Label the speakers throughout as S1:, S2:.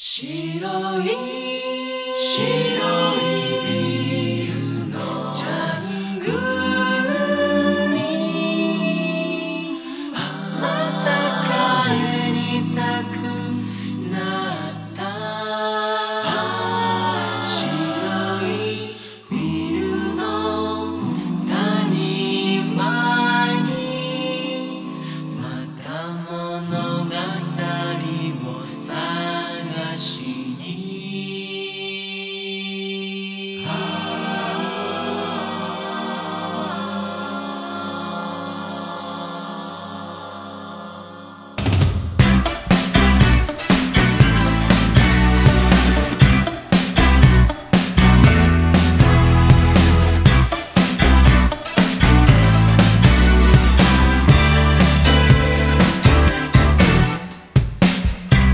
S1: 白い。白い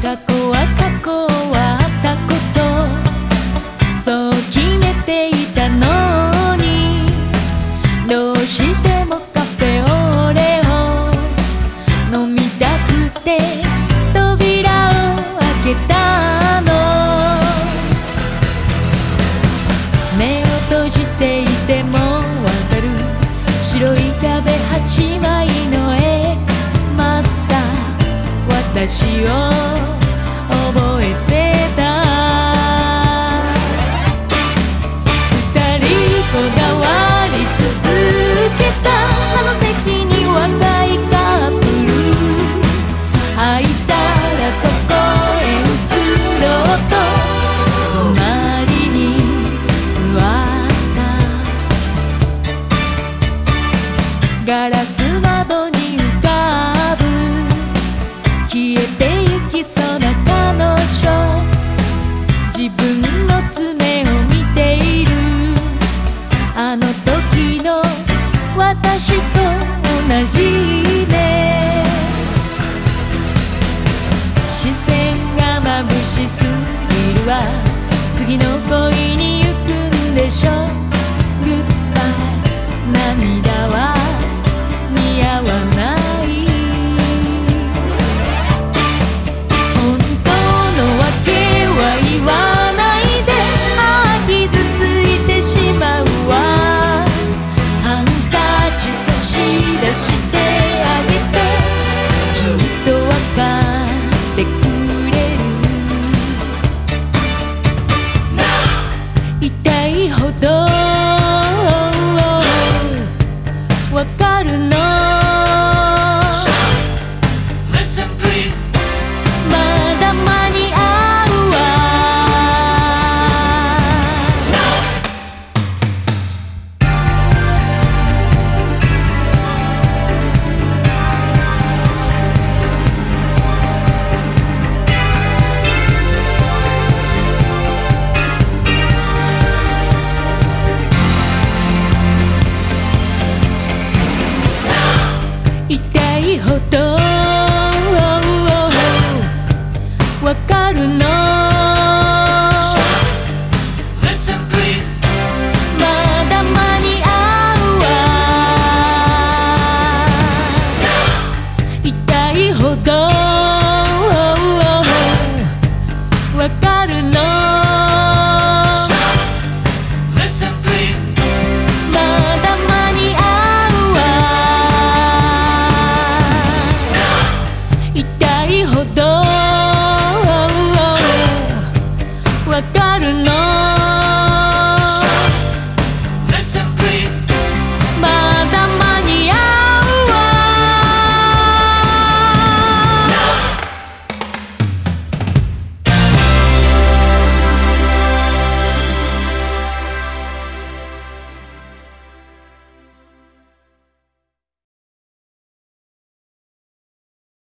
S2: 過去は過去はあったことそう決めていたのにどうしてもカフェオレを飲みたくて扉を開けたの。目を閉じていてもわかる白い壁8枚の絵マスター私を私と同じね。視線が眩しすぎるわ。次の恋に行くんでしょう。
S1: Listen
S2: まだ間に合うわ。痛いほど。わかるの。No.